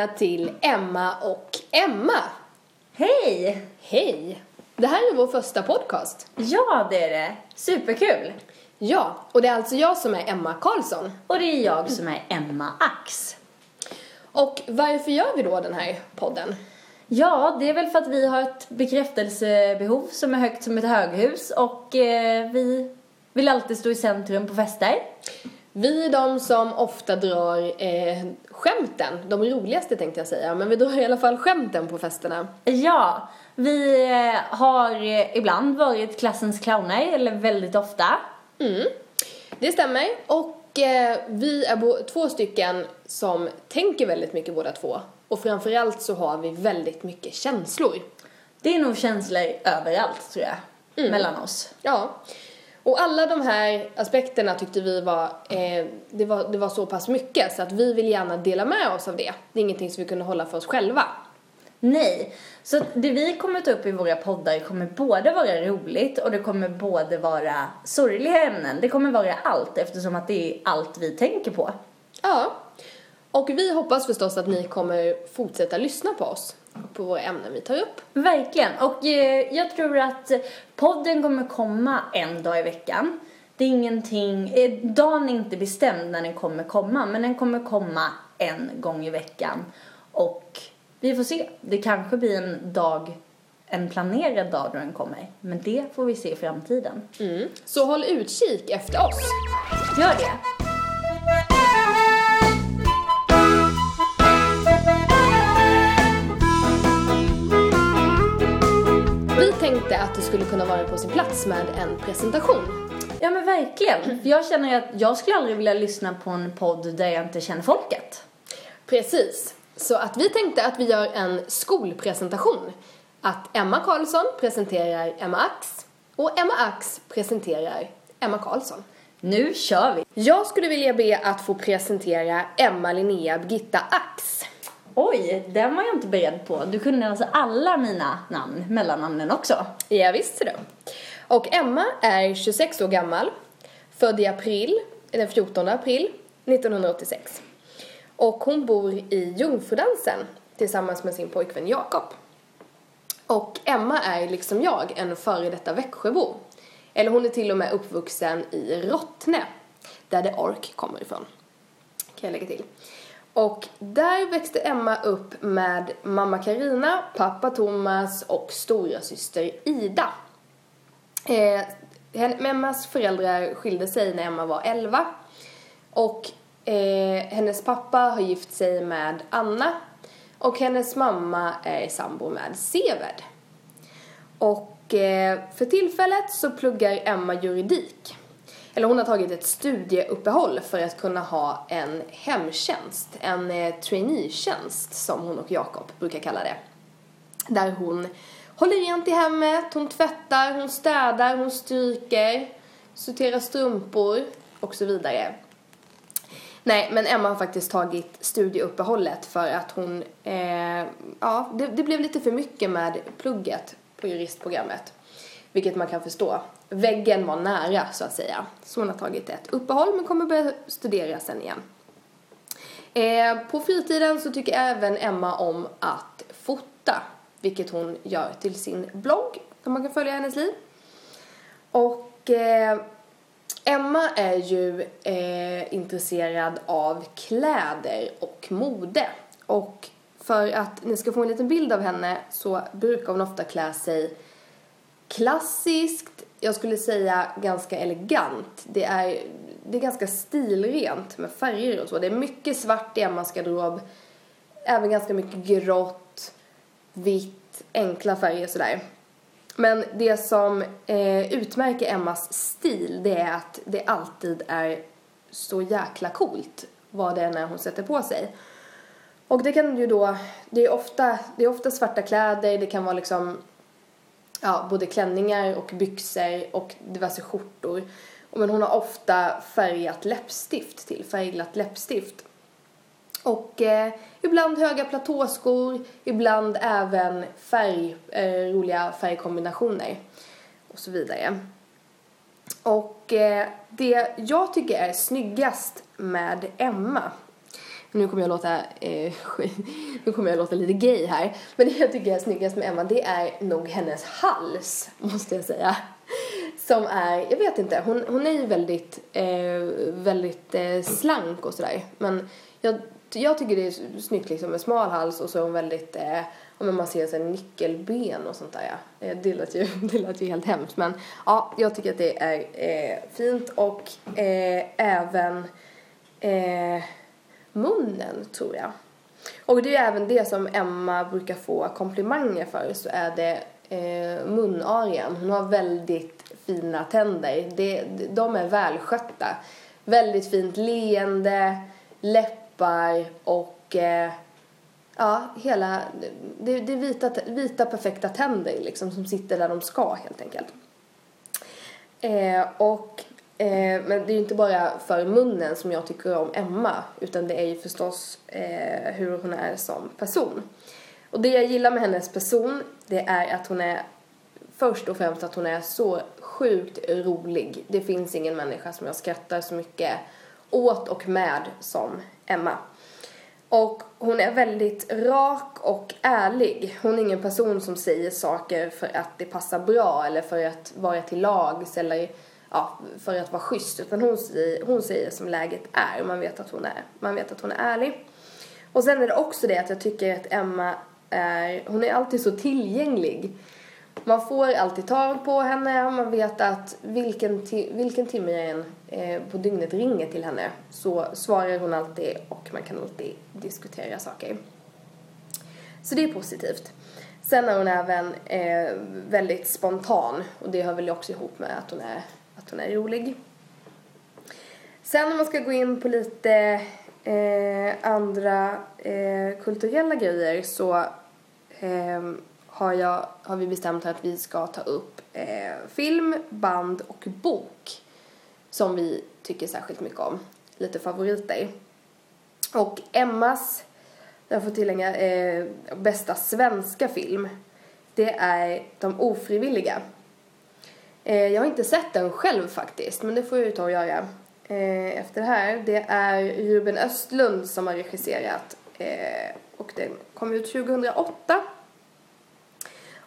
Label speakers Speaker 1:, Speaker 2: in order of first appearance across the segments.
Speaker 1: välkomna till Emma och Emma.
Speaker 2: Hej!
Speaker 1: Hej! Det här är vår första podcast.
Speaker 2: Ja, det är det. Superkul!
Speaker 1: Ja, och det är alltså jag som är Emma Karlsson.
Speaker 2: Och det är jag som är Emma Ax.
Speaker 1: Och varför gör vi då den här podden?
Speaker 2: Ja, det är väl för att vi har ett bekräftelsebehov som är högt som ett höghus och eh, vi vill alltid stå i centrum på fester.
Speaker 1: Vi är de som ofta drar eh, skämten, de roligaste tänkte jag säga, men vi drar i alla fall skämten på festerna.
Speaker 2: Ja, vi eh, har eh, ibland varit klassens clowner, eller väldigt ofta.
Speaker 1: Mm, det stämmer. Och eh, vi är två stycken som tänker väldigt mycket båda två. Och framförallt så har vi väldigt mycket känslor.
Speaker 2: Det är nog känslor överallt, tror jag, mellan oss.
Speaker 1: Ja. Och alla de här aspekterna tyckte vi var, eh, det var, det var så pass mycket så att vi vill gärna dela med oss av det. Det är ingenting som vi kunde hålla för oss själva.
Speaker 2: Nej, så att det vi kommer ta upp i våra poddar kommer både vara roligt och det kommer både vara sorgliga ämnen. Det kommer vara allt eftersom att det är allt vi tänker på.
Speaker 1: Ja. Och vi hoppas förstås att ni kommer fortsätta lyssna på oss på våra ämnen vi tar upp.
Speaker 2: Verkligen. Och eh, jag tror att podden kommer komma en dag i veckan. Det är ingenting, eh, dagen är inte bestämd när den kommer komma, men den kommer komma en gång i veckan. Och vi får se. Det kanske blir en dag, en planerad dag då den kommer. Men det får vi se i framtiden.
Speaker 1: Mm. Så håll utkik efter oss.
Speaker 2: Gör det.
Speaker 1: Tänkte att det skulle kunna vara på sin plats med en presentation.
Speaker 2: Ja men verkligen. För jag känner att jag skulle aldrig vilja lyssna på en podd där jag inte känner folket.
Speaker 1: Precis. Så att vi tänkte att vi gör en skolpresentation. Att Emma Karlsson presenterar Emma Ax och Emma Ax presenterar Emma Karlsson.
Speaker 2: Nu kör vi!
Speaker 1: Jag skulle vilja be att få presentera Emma Linnea Birgitta Ax.
Speaker 2: Oj, den var jag inte beredd på. Du kunde alltså alla mina namn, mellannamnen också.
Speaker 1: Ja, visst det. Och Emma är 26 år gammal, född i april, den 14 april 1986. Och hon bor i Jungfrudansen tillsammans med sin pojkvän Jakob. Och Emma är liksom jag en före detta Växjöbo. Eller hon är till och med uppvuxen i Rottne, där The Ark kommer ifrån. Kan jag lägga till. Och där växte Emma upp med mamma Karina, pappa Thomas och stora syster Ida. Eh, Emmas föräldrar skilde sig när Emma var 11. Och eh, hennes pappa har gift sig med Anna. Och hennes mamma är sambo med Seved. Och eh, för tillfället så pluggar Emma juridik. Eller hon har tagit ett studieuppehåll för att kunna ha en hemtjänst, en eh, traineetjänst som hon och Jakob brukar kalla det. Där hon håller rent i hemmet, hon tvättar, hon städar, hon stryker, sorterar strumpor och så vidare. Nej, men Emma har faktiskt tagit studieuppehållet för att hon, eh, ja, det, det blev lite för mycket med plugget på juristprogrammet. Vilket man kan förstå. Väggen var nära, så att säga. Så hon har tagit ett uppehåll men kommer börja studera sen igen. Eh, på fritiden så tycker även Emma om att fota, vilket hon gör till sin blogg, där man kan följa hennes liv. Och eh, Emma är ju eh, intresserad av kläder och mode. Och för att ni ska få en liten bild av henne så brukar hon ofta klä sig klassiskt, jag skulle säga ganska elegant. Det är, det är ganska stilrent med färger och så. Det är mycket svart i Emmas garderob. Även ganska mycket grått, vitt, enkla färger sådär. Men det som eh, utmärker Emmas stil det är att det alltid är så jäkla coolt vad det är när hon sätter på sig. Och det kan ju då, det är ofta, det är ofta svarta kläder, det kan vara liksom ja, både klänningar och byxor och diverse skjortor. Men hon har ofta färgat läppstift till, färgglatt läppstift. Och eh, ibland höga platåskor, ibland även färg, eh, roliga färgkombinationer och så vidare. Och eh, det jag tycker är snyggast med Emma nu kommer jag låta, eh, nu kommer jag låta lite gay här, men det jag tycker är snyggast med Emma det är nog hennes hals, måste jag säga. Som är, jag vet inte, hon, hon är ju väldigt, eh, väldigt eh, slank och sådär. Men jag, jag tycker det är snyggt liksom med smal hals och så är hon väldigt, eh, om man ser sig nyckelben och sånt där ja. Eh, det lät ju, det lät ju helt hemskt men ja, jag tycker att det är eh, fint och eh, även eh, munnen tror jag. Och det är även det som Emma brukar få komplimanger för så är det eh, munarean. Hon har väldigt fina tänder. Det, de är välskötta. Väldigt fint leende, läppar och eh, ja, hela, det, det är vita, vita perfekta tänder liksom som sitter där de ska helt enkelt. Eh, och Eh, men det är ju inte bara för munnen som jag tycker om Emma utan det är ju förstås eh, hur hon är som person. Och det jag gillar med hennes person det är att hon är först och främst att hon är så sjukt rolig. Det finns ingen människa som jag skrattar så mycket åt och med som Emma. Och hon är väldigt rak och ärlig. Hon är ingen person som säger saker för att det passar bra eller för att vara till lags eller ja, för att vara schysst utan hon säger, hon säger som läget är och man vet att hon är, man vet att hon är ärlig. Och sen är det också det att jag tycker att Emma är, hon är alltid så tillgänglig. Man får alltid tag på henne, man vet att vilken, vilken timme jag än eh, på dygnet ringer till henne så svarar hon alltid och man kan alltid diskutera saker. Så det är positivt. Sen är hon även eh, väldigt spontan och det hör väl också ihop med att hon är att hon är rolig. Sen om man ska gå in på lite eh, andra eh, kulturella grejer så eh, har, jag, har vi bestämt att vi ska ta upp eh, film, band och bok som vi tycker särskilt mycket om. Lite favoriter. Och Emmas, jag får tillägga, eh, bästa svenska film det är De ofrivilliga Eh, jag har inte sett den själv faktiskt, men det får jag ju ta och göra eh, efter det här. Det är Ruben Östlund som har regisserat eh, och den kom ut 2008.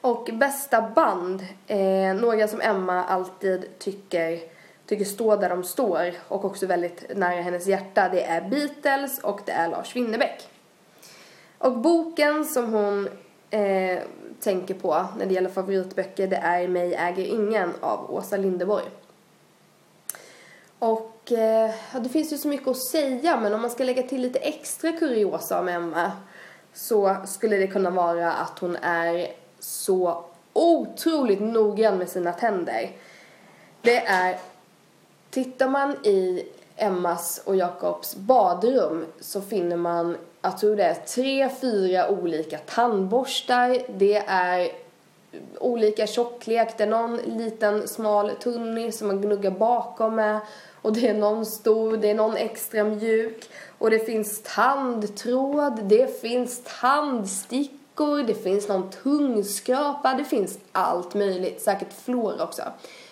Speaker 1: Och bästa band, eh, några som Emma alltid tycker, tycker står där de står och också väldigt nära hennes hjärta, det är Beatles och det är Lars Winnerbäck. Och boken som hon eh, tänker på när det gäller favoritböcker det är Mig äger ingen av Åsa Linderborg. Och eh, ja, det finns ju så mycket att säga men om man ska lägga till lite extra kuriosa om Emma så skulle det kunna vara att hon är så otroligt noggrann med sina tänder. Det är, tittar man i Emmas och Jakobs badrum så finner man jag tror det är tre, fyra olika tandborstar. Det är olika tjocklek. Det är någon liten smal tunni som man gnuggar bakom med. Och det är någon stor, det är någon extra mjuk. Och det finns tandtråd, det finns tandstickor, det finns någon tungskrapa, det finns allt möjligt. Säkert flår också.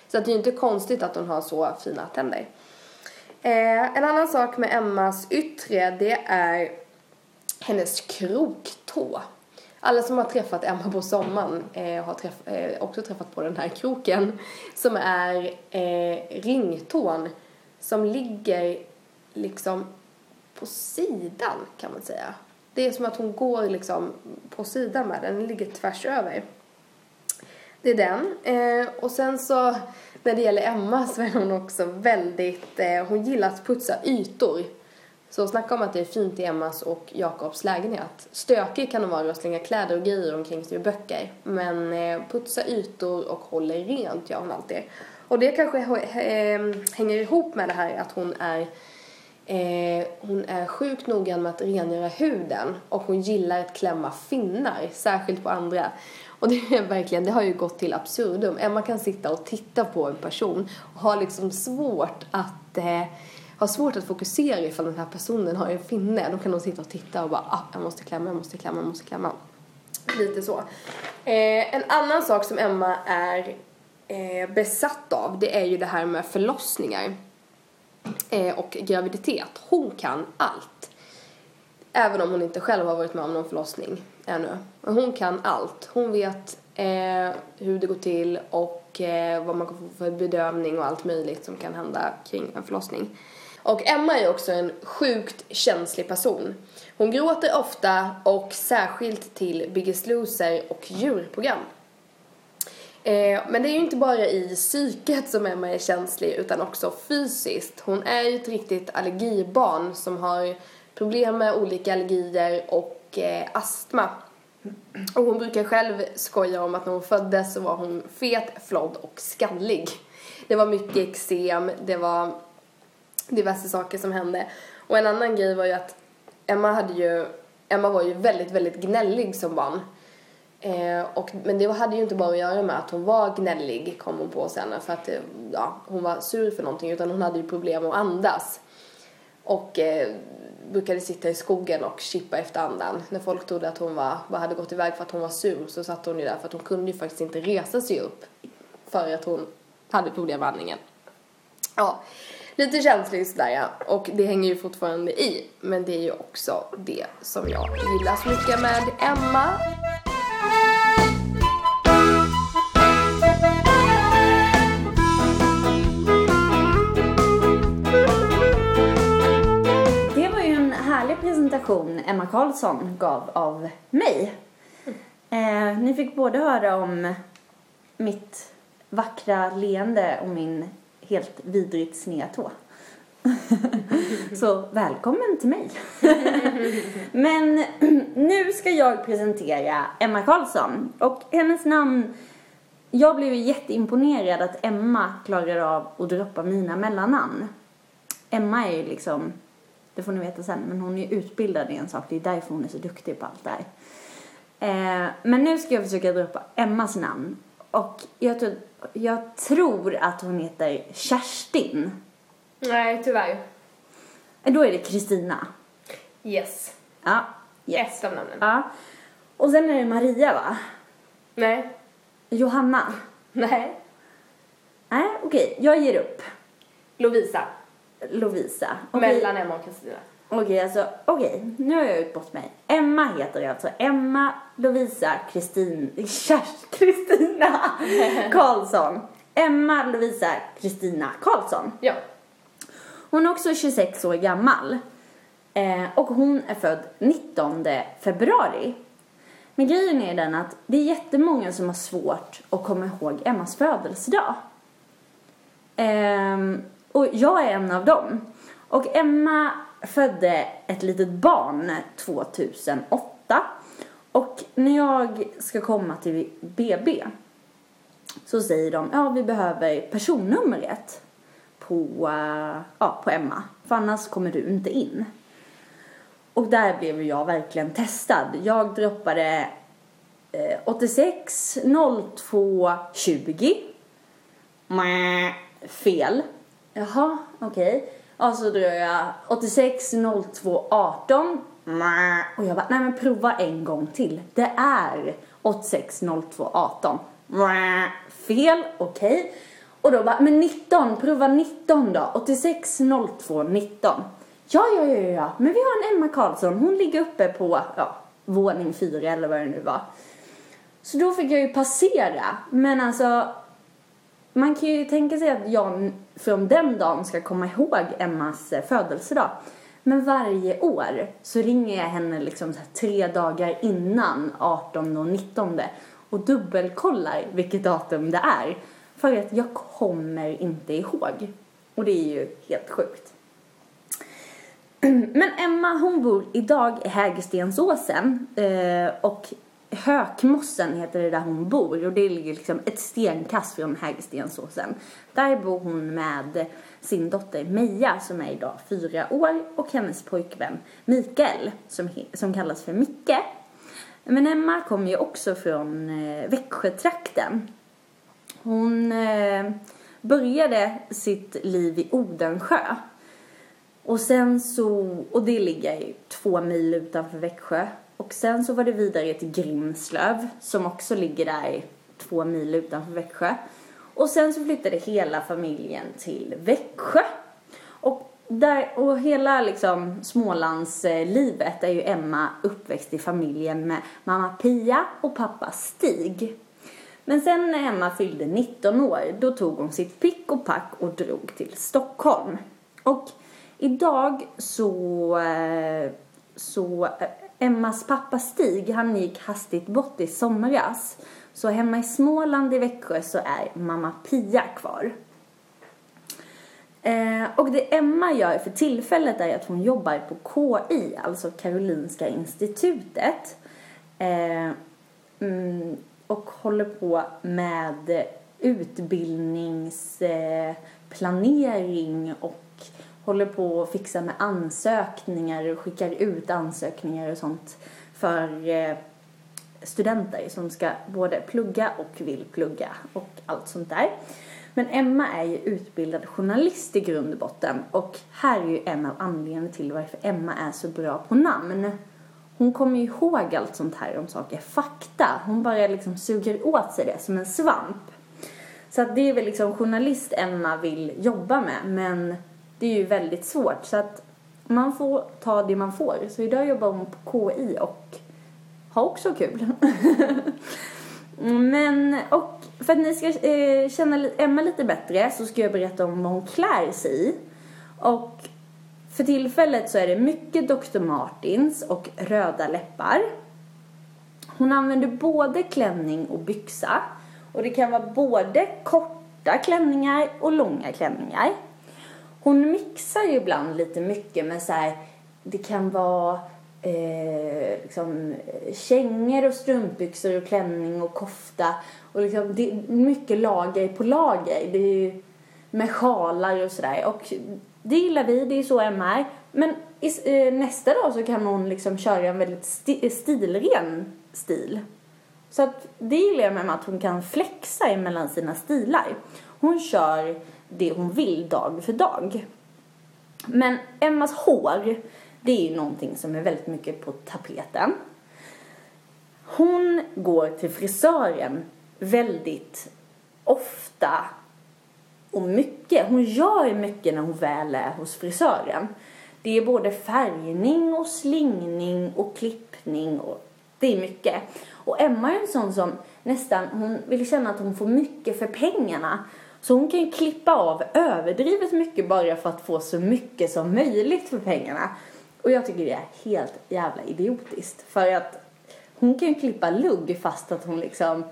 Speaker 1: Så det är ju inte konstigt att hon har så fina tänder. Eh, en annan sak med Emmas yttre, det är hennes kroktå. Alla som har träffat Emma på sommaren eh, har träff eh, också träffat på den här kroken som är eh, ringtån som ligger liksom på sidan kan man säga. Det är som att hon går liksom på sidan med den, den ligger tvärs över. Det är den. Eh, och sen så när det gäller Emma så är hon också väldigt, eh, hon gillar att putsa ytor. Så snacka om att det är fint i Emmas och Jakobs lägenhet. Stökig kan de vara och slänga kläder och grejer omkring sig och böcker. Men eh, putsa ytor och håller rent gör hon alltid. Och det kanske ehm, hänger ihop med det här att hon är eh, hon är sjukt noggrann med att rengöra huden och hon gillar att klämma finnar, särskilt på andra. Och det är verkligen, det har ju gått till absurdum. Emma kan sitta och titta på en person och har liksom svårt att eh, har svårt att fokusera ifall den här personen har en finne. Då kan de sitta och titta och bara ah, jag måste klämma, jag måste klämma, jag måste klämma. Lite så. Eh, en annan sak som Emma är eh, besatt av det är ju det här med förlossningar eh, och graviditet. Hon kan allt. Även om hon inte själv har varit med om någon förlossning ännu. Men hon kan allt. Hon vet eh, hur det går till och eh, vad man kan få för bedövning och allt möjligt som kan hända kring en förlossning. Och Emma är också en sjukt känslig person. Hon gråter ofta och särskilt till Biggest Loser och djurprogram. Eh, men det är ju inte bara i psyket som Emma är känslig utan också fysiskt. Hon är ju ett riktigt allergibarn som har problem med olika allergier och eh, astma. Och hon brukar själv skoja om att när hon föddes så var hon fet, flodd och skallig. Det var mycket eksem, det var diverse saker som hände. Och en annan grej var ju att Emma hade ju, Emma var ju väldigt, väldigt gnällig som barn. Eh, och, men det hade ju inte bara att göra med att hon var gnällig, kom hon på sen, för att eh, ja, hon var sur för någonting, utan hon hade ju problem att andas. Och eh, brukade sitta i skogen och chippa efter andan. När folk trodde att hon var, bara hade gått iväg för att hon var sur så satt hon ju där för att hon kunde ju faktiskt inte resa sig upp för att hon hade problem med andningen. Ja, lite känslig sådär ja. Och det hänger ju fortfarande i. Men det är ju också det som jag gillar så mycket med Emma.
Speaker 2: Det var ju en härlig presentation Emma Karlsson gav av mig. Eh, ni fick både höra om mitt vackra leende och min helt vidrigt sneda tå. Så välkommen till mig. Men nu ska jag presentera Emma Karlsson och hennes namn jag blev jätteimponerad att Emma klarar av att droppa mina mellannamn. Emma är ju liksom, det får ni veta sen, men hon är ju utbildad i en sak. Det är därför hon är så duktig på allt det här. Eh, men nu ska jag försöka droppa Emmas namn. Och jag tror, jag tror att hon heter Kerstin.
Speaker 1: Nej, tyvärr.
Speaker 2: Då är det Kristina.
Speaker 1: Yes.
Speaker 2: Ja. Yes.
Speaker 1: Ett av namnen.
Speaker 2: Ja. Och sen är det Maria va?
Speaker 1: Nej.
Speaker 2: Johanna.
Speaker 1: Nej.
Speaker 2: Nej, okej. Jag ger upp.
Speaker 1: Lovisa.
Speaker 2: Lovisa. Okej.
Speaker 1: Mellan Emma och Kristina.
Speaker 2: Okej, alltså, okej, nu har jag bort mig. Emma heter jag alltså. Emma Lovisa Kristin, Kristina Karlsson. Emma Lovisa Kristina Karlsson.
Speaker 1: Ja.
Speaker 2: Hon är också 26 år gammal. Eh, och hon är född 19 februari. Men grejen är den att det är jättemånga som har svårt att komma ihåg Emmas födelsedag. Ehm, och jag är en av dem. Och Emma födde ett litet barn 2008. Och när jag ska komma till BB så säger de, ja vi behöver personnumret på, ja, på Emma. För annars kommer du inte in. Och där blev jag verkligen testad. Jag droppade eh, 86 02 20. Mäh, fel. Jaha, okej. Och så drar jag 86 02 18. Mäh. Och jag bara, nej men prova en gång till. Det är 86 02 18. Mäh. Fel, okej. Och då bara, men 19, prova 19 då. 86 02 19. Ja, ja, ja, ja, men vi har en Emma Karlsson. Hon ligger uppe på, ja, våning fyra eller vad det nu var. Så då fick jag ju passera. Men alltså, man kan ju tänka sig att jag från den dagen ska komma ihåg Emmas eh, födelsedag. Men varje år så ringer jag henne liksom så här tre dagar innan 18 och 19 och dubbelkollar vilket datum det är. För att jag kommer inte ihåg. Och det är ju helt sjukt. Men Emma hon bor idag i Hägerstensåsen eh, och Hökmossen heter det där hon bor och det ligger liksom ett stenkast från Hägerstensåsen. Där bor hon med sin dotter Meja som är idag fyra år och hennes pojkvän Mikael som, som kallas för Micke. Men Emma kommer ju också från eh, Växjötrakten. Hon eh, började sitt liv i Odensjö. Och sen så, och det ligger ju två mil utanför Växjö. Och sen så var det vidare till Grimslöv som också ligger där två mil utanför Växjö. Och sen så flyttade hela familjen till Växjö. Och där, och hela liksom Smålandslivet är ju Emma uppväxt i familjen med mamma Pia och pappa Stig. Men sen när Emma fyllde 19 år, då tog hon sitt pick och pack och drog till Stockholm. Och idag så, eh, så eh, Emmas pappa Stig, han gick hastigt bort i somras. Så hemma i Småland i Växjö så är mamma Pia kvar. Eh, och det Emma gör för tillfället är att hon jobbar på KI, alltså Karolinska institutet. Eh, mm, och håller på med utbildningsplanering eh, och håller på att fixa med ansökningar och skickar ut ansökningar och sånt för eh, studenter som ska både plugga och vill plugga och allt sånt där. Men Emma är ju utbildad journalist i grund och botten och här är ju en av anledningarna till varför Emma är så bra på namn. Hon kommer ju ihåg allt sånt här om saker, fakta. Hon bara liksom suger åt sig det som en svamp. Så att det är väl liksom journalist Emma vill jobba med men det är ju väldigt svårt så att man får ta det man får. Så idag jobbar hon på KI och har också kul. men och för att ni ska eh, känna Emma lite bättre så ska jag berätta om vad hon klär sig i. Och för tillfället så är det mycket Dr. Martins och röda läppar. Hon använder både klänning och byxa. Och det kan vara både korta klänningar och långa klänningar. Hon mixar ju ibland lite mycket med så här, det kan vara eh, liksom, kängor och strumpbyxor och klänning och kofta. Och liksom, det är mycket lager på lager. Det är ju med sjalar och sådär. Och det gillar vi, det är så Emma är. Men i, eh, nästa dag så kan hon liksom köra en väldigt sti eh, stilren stil. Så att det gillar jag med att hon kan flexa mellan sina stilar. Hon kör det hon vill dag för dag. Men Emmas hår, det är ju någonting som är väldigt mycket på tapeten. Hon går till frisören väldigt ofta och mycket. Hon gör mycket när hon väl är hos frisören. Det är både färgning och slingning och klippning och det är mycket. Och Emma är en sån som nästan, hon vill känna att hon får mycket för pengarna. Så hon kan klippa av överdrivet mycket bara för att få så mycket som möjligt för pengarna. Och jag tycker det är helt jävla idiotiskt. För att hon kan ju klippa lugg fast att hon liksom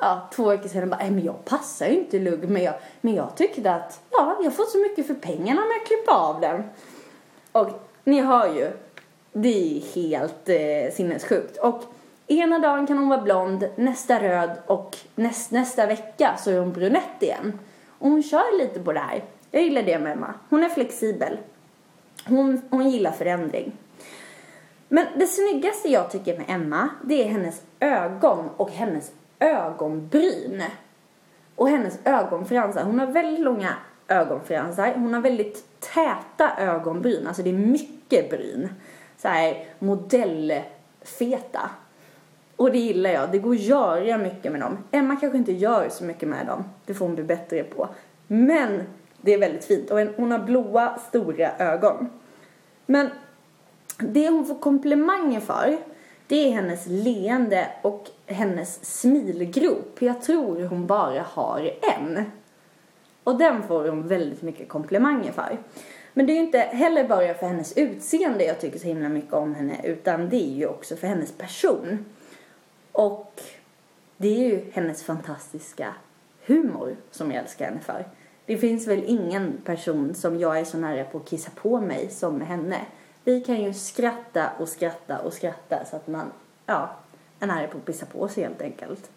Speaker 2: ja, två veckor sedan bara, men jag passar ju inte lugg men jag, men jag tyckte att ja, jag får så mycket för pengarna om jag klipper av den. Och ni hör ju, det är helt eh, sinnessjukt. Och ena dagen kan hon vara blond, nästa röd och näst, nästa vecka så är hon brunett igen. Och hon kör lite på det här. Jag gillar det med Emma. Hon är flexibel. Hon, hon gillar förändring. Men det snyggaste jag tycker med Emma, det är hennes ögon och hennes ögonbryn. Och hennes ögonfransar. Hon har väldigt långa ögonfransar. Hon har väldigt täta ögonbryn. Alltså det är mycket bryn. Så här modellfeta. Och det gillar jag. Det går att göra mycket med dem. Emma kanske inte gör så mycket med dem. Det får hon bli bättre på. Men det är väldigt fint. Och hon har blåa, stora ögon. Men det hon får komplimanger för det är hennes leende och hennes smilgrop. Jag tror hon bara har en. Och den får hon väldigt mycket komplimanger för. Men det är ju inte heller bara för hennes utseende jag tycker så himla mycket om henne utan det är ju också för hennes person. Och det är ju hennes fantastiska humor som jag älskar henne för. Det finns väl ingen person som jag är så nära på att kissa på mig som henne. Vi kan ju skratta och skratta och skratta så att man, ja, är nära på att pissa på sig helt enkelt.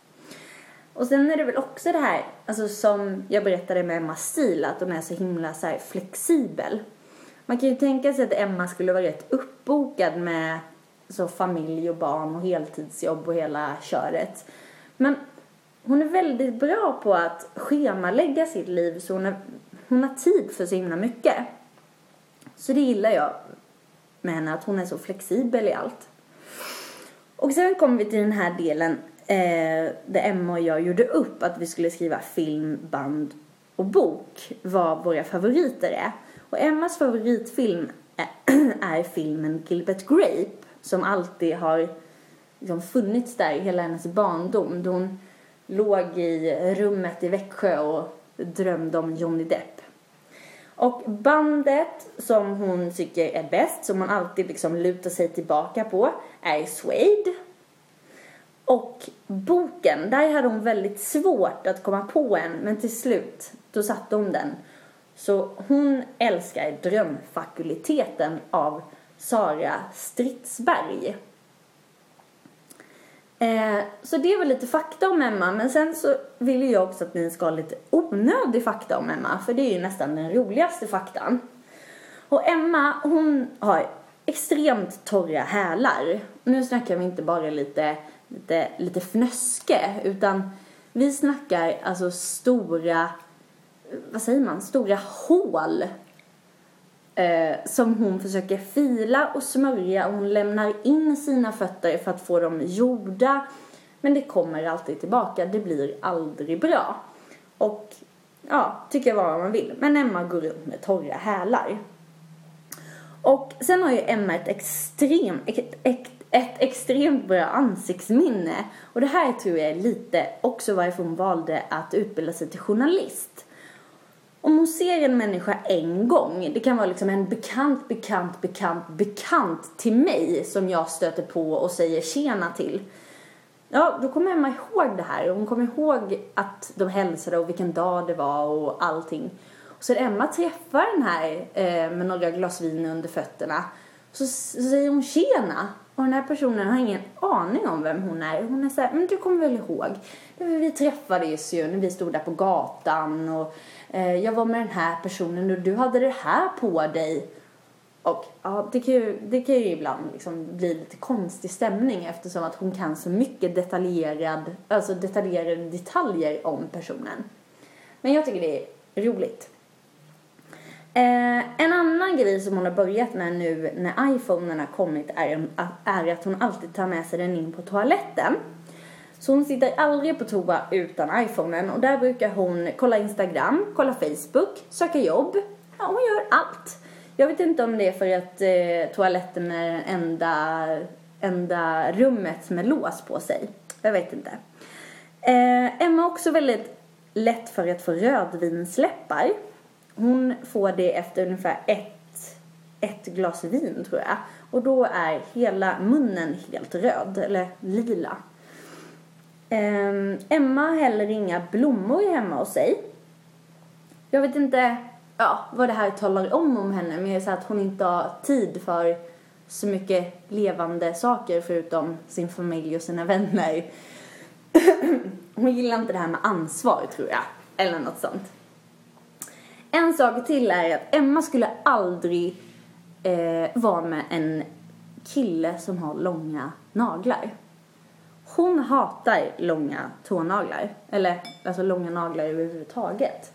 Speaker 2: Och sen är det väl också det här, alltså som jag berättade med Emma stil, att hon är så himla så flexibel. Man kan ju tänka sig att Emma skulle vara rätt uppbokad med så familj och barn och heltidsjobb och hela köret. Men hon är väldigt bra på att schemalägga sitt liv så hon, är, hon har tid för så himla mycket. Så det gillar jag med henne, att hon är så flexibel i allt. Och sen kommer vi till den här delen eh, där Emma och jag gjorde upp att vi skulle skriva film, band och bok vad våra favoriter är. Och Emmas favoritfilm är, är filmen Gilbert Grape som alltid har liksom funnits där i hela hennes barndom. Då hon låg i rummet i Växjö och drömde om Johnny Depp. Och bandet som hon tycker är bäst, som hon alltid liksom lutar sig tillbaka på, är Suede. Och boken, där hade hon väldigt svårt att komma på en, men till slut, då satte hon den. Så hon älskar Drömfakulteten av Sara Stridsberg. Eh, så det var lite fakta om Emma, men sen så vill jag också att ni ska ha lite onödig fakta om Emma, för det är ju nästan den roligaste faktan. Och Emma, hon har extremt torra hälar. Nu snackar vi inte bara lite, lite, lite fnöske, utan vi snackar alltså stora, vad säger man, stora hål eh, som hon försöker fila och smörja och hon lämnar in sina fötter för att få dem gjorda. Men det kommer alltid tillbaka, det blir aldrig bra. Och ja, tycker vad man vill. Men Emma går runt med torra hälar. Och sen har ju Emma ett extremt, ett, ett, ett extremt bra ansiktsminne. Och det här tror jag är lite också varför hon valde att utbilda sig till journalist om hon ser en människa en gång, det kan vara liksom en bekant, bekant, bekant, bekant till mig som jag stöter på och säger tjena till. Ja, då kommer Emma ihåg det här. Hon kommer ihåg att de hälsade och vilken dag det var och allting. Och så Emma träffar den här eh, med några glas vin under fötterna. Så, så säger hon tjena. Och den här personen har ingen aning om vem hon är. Hon är så här, men du kommer väl ihåg? Vi träffades ju när vi stod där på gatan och eh, jag var med den här personen och du hade det här på dig. Och ja, det kan ju, det kan ju ibland liksom bli lite konstig stämning eftersom att hon kan så mycket detaljerad, alltså detaljerade detaljer om personen. Men jag tycker det är roligt. Eh, en annan grej som hon har börjat med nu när iPhonen har kommit är, är att hon alltid tar med sig den in på toaletten. Så hon sitter aldrig på toa utan iPhonen och där brukar hon kolla Instagram, kolla Facebook, söka jobb. Ja, hon gör allt. Jag vet inte om det är för att eh, toaletten är det enda, enda rummet med lås på sig. Jag vet inte. Eh, Emma har också väldigt lätt för att få rödvinsläppar. Hon får det efter ungefär ett, ett glas vin tror jag. Och då är hela munnen helt röd, eller lila. Um, Emma har heller inga blommor hemma hos sig. Jag vet inte ja, vad det här talar om om henne, men jag säger att hon inte har tid för så mycket levande saker förutom sin familj och sina vänner. hon gillar inte det här med ansvar, tror jag. Eller något sånt. En sak till är att Emma skulle aldrig eh, vara med en kille som har långa naglar. Hon hatar långa tånaglar. Eller alltså långa naglar överhuvudtaget.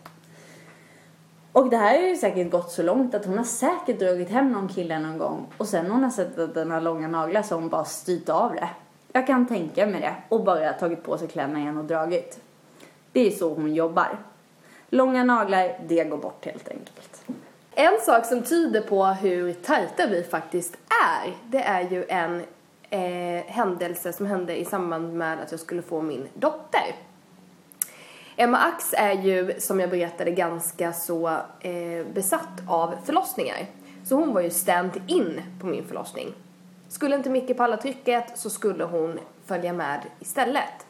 Speaker 2: Och det här har ju säkert gått så långt att hon har säkert dragit hem någon kille någon gång och sen hon har sett att den har långa naglar så har hon bara styrt av det. Jag kan tänka mig det och bara tagit på sig kläderna igen och dragit. Det är så hon jobbar. Långa naglar, det går bort helt enkelt.
Speaker 1: En sak som tyder på hur tajta vi faktiskt är, det är ju en eh, händelse som hände i samband med att jag skulle få min dotter. Emma Ax är ju, som jag berättade, ganska så eh, besatt av förlossningar. Så hon var ju stand-in på min förlossning. Skulle inte Micke palla trycket så skulle hon följa med istället.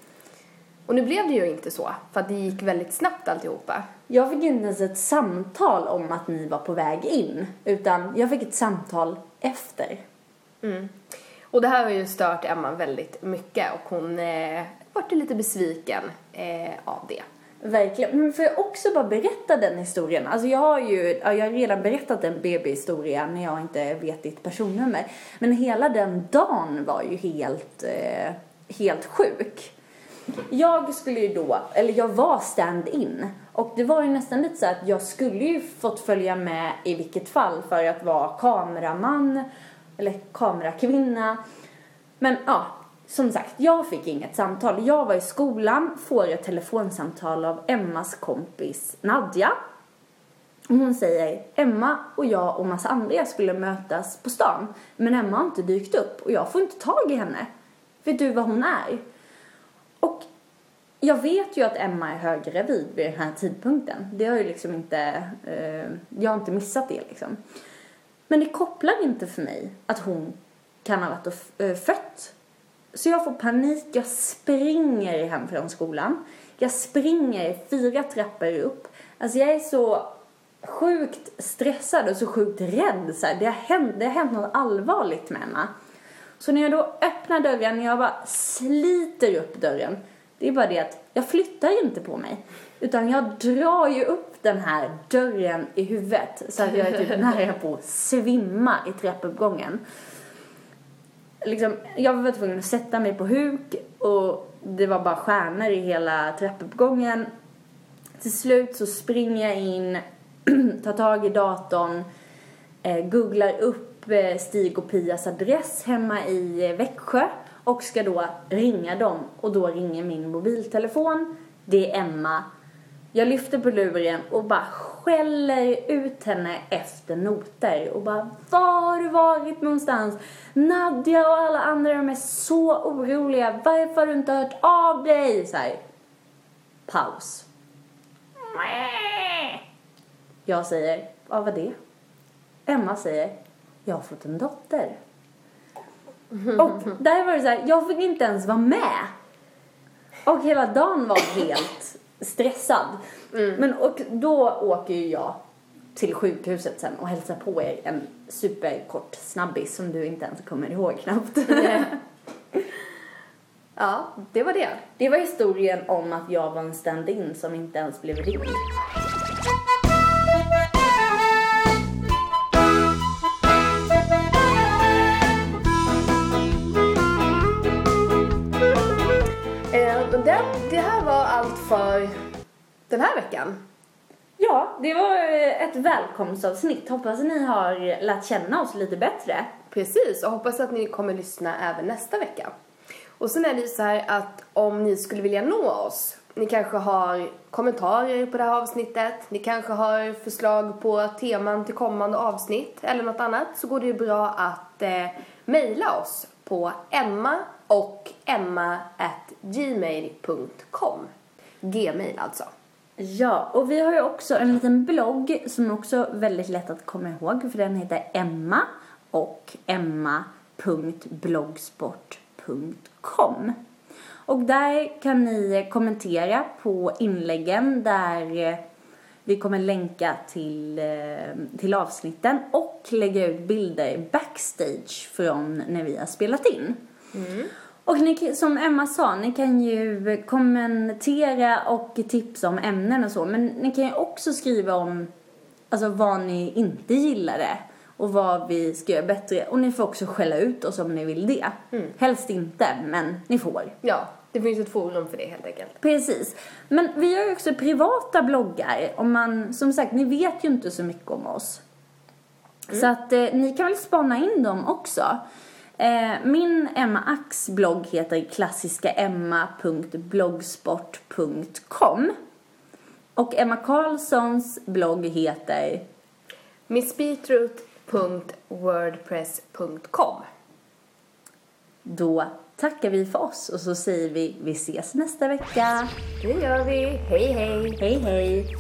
Speaker 1: Och nu blev det ju inte så, för att det gick väldigt snabbt alltihopa.
Speaker 2: Jag fick inte ens ett samtal om att ni var på väg in, utan jag fick ett samtal efter.
Speaker 1: Mm. Och det här har ju stört Emma väldigt mycket och hon eh, vart lite besviken eh, av det.
Speaker 2: Verkligen. Men får jag också bara berätta den historien? Alltså jag har ju jag har redan berättat en BB-historia när jag inte vet ditt personnummer. Men hela den dagen var ju helt, eh, helt sjuk. Jag skulle ju då, eller jag var stand-in. Och det var ju nästan lite så att jag skulle ju fått följa med i vilket fall för att vara kameraman eller kamerakvinna. Men ja, som sagt, jag fick inget samtal. Jag var i skolan, får ett telefonsamtal av Emmas kompis Nadja. Och hon säger, Emma och jag och massa andra skulle mötas på stan. Men Emma har inte dykt upp och jag får inte tag i henne. Vet du vad hon är? Jag vet ju att Emma är höggravid vid den här tidpunkten. Det har ju liksom inte, eh, jag har inte missat det liksom. Men det kopplar inte för mig att hon kan ha varit och f- eh, fött. Så jag får panik, jag springer hem från skolan. Jag springer fyra trappor upp. Alltså jag är så sjukt stressad och så sjukt rädd. Så här. Det, har hänt, det har hänt något allvarligt med Emma. Så när jag då öppnar dörren, jag bara sliter upp dörren. Det är bara det att jag flyttar ju inte på mig. Utan jag drar ju upp den här dörren i huvudet. Så att jag är typ nära på att svimma i trappuppgången. Liksom, jag var tvungen att sätta mig på huk och det var bara stjärnor i hela trappuppgången. Till slut så springer jag in, tar tag i datorn, eh, googlar upp eh, Stig och Pias adress hemma i eh, Växjö och ska då ringa dem och då ringer min mobiltelefon. Det är Emma. Jag lyfter på luren och bara skäller ut henne efter noter och bara Var har du varit någonstans? Nadja och alla andra de är så oroliga. Varför har du inte hört av dig? Så här. Paus. Jag säger, vad var det? Emma säger, jag har fått en dotter. Och där var det så här, jag fick inte ens vara med. Och hela dagen var helt stressad. Men och då åker ju jag till sjukhuset sen och hälsar på er en superkort snabbis som du inte ens kommer ihåg knappt.
Speaker 1: Ja, det var det.
Speaker 2: Det var historien om att jag var en stand-in som inte ens blev ringd.
Speaker 1: Det, här var allt för den här veckan.
Speaker 2: Ja, det var eh, ett välkomstavsnitt. Hoppas ni har lärt känna oss lite bättre.
Speaker 1: Precis, och hoppas att ni kommer lyssna även nästa vecka. Och sen är det ju så här att om ni skulle vilja nå oss, ni kanske har kommentarer på det här avsnittet, ni kanske har förslag på teman till kommande avsnitt eller något annat, så går det ju bra att eh, mejla oss på emma och emma gmail.com. Gmail alltså.
Speaker 2: Ja, och vi har ju också en liten blogg som också är väldigt lätt att komma ihåg för den heter Emma och emma.blogsport.com. Och där kan ni kommentera på inläggen där eh, vi kommer länka till, eh, till avsnitten och lägga ut bilder backstage från när vi har spelat in. Och ni, som Emma sa, ni kan ju kommentera och tipsa om ämnen och så. Men ni kan ju också skriva om alltså, vad ni inte gillade och vad vi ska göra bättre. Och ni får också skälla ut oss om ni vill det. Helst inte, men ni får.
Speaker 1: Ja, det finns ett forum för det helt enkelt.
Speaker 2: Precis. Men vi har ju också privata bloggar. Om man, som sagt, ni vet ju inte så mycket om oss. Så att eh, ni kan väl spana in dem också. Eh, min Emma Ax blogg heter klassiskaemma.blogsport.com och Emma Karlssons blogg heter
Speaker 1: missbeetroot.wordpress.com
Speaker 2: Då tackar vi för oss och så säger vi vi ses nästa vecka.
Speaker 1: Det gör vi. Hej hej!
Speaker 2: Hej hej!